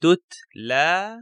تتلى